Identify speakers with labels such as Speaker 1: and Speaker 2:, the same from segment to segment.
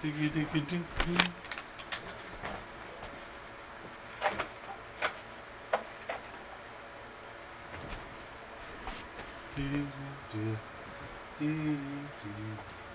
Speaker 1: Diggy diggy diggy. Diggy diggy diggy.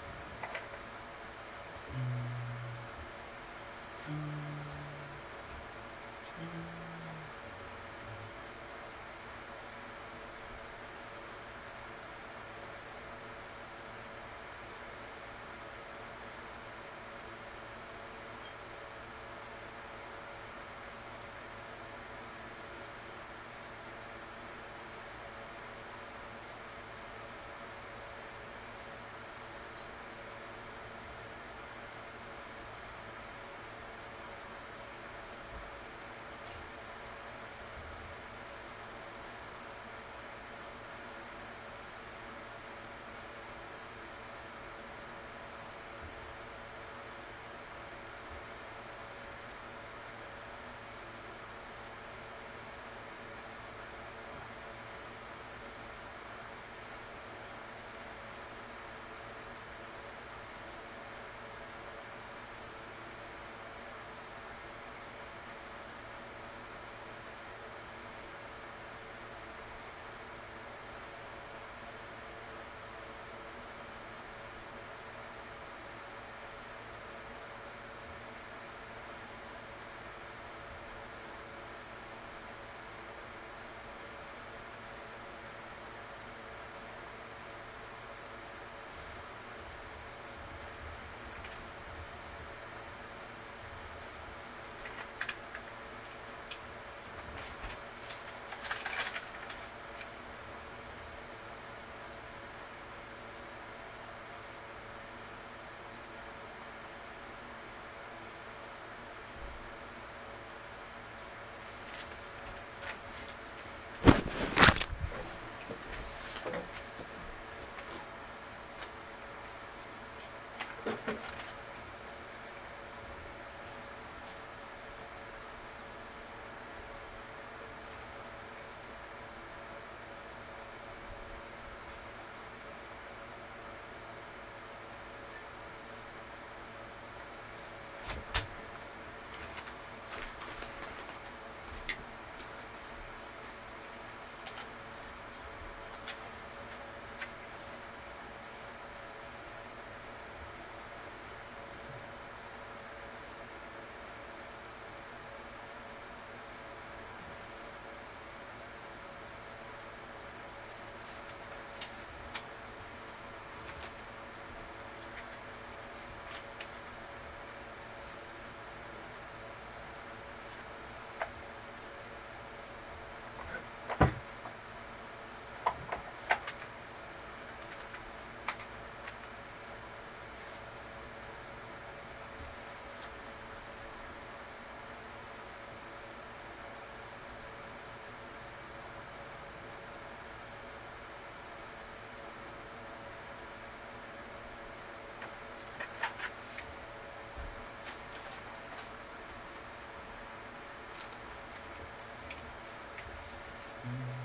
Speaker 1: Mm-hmm.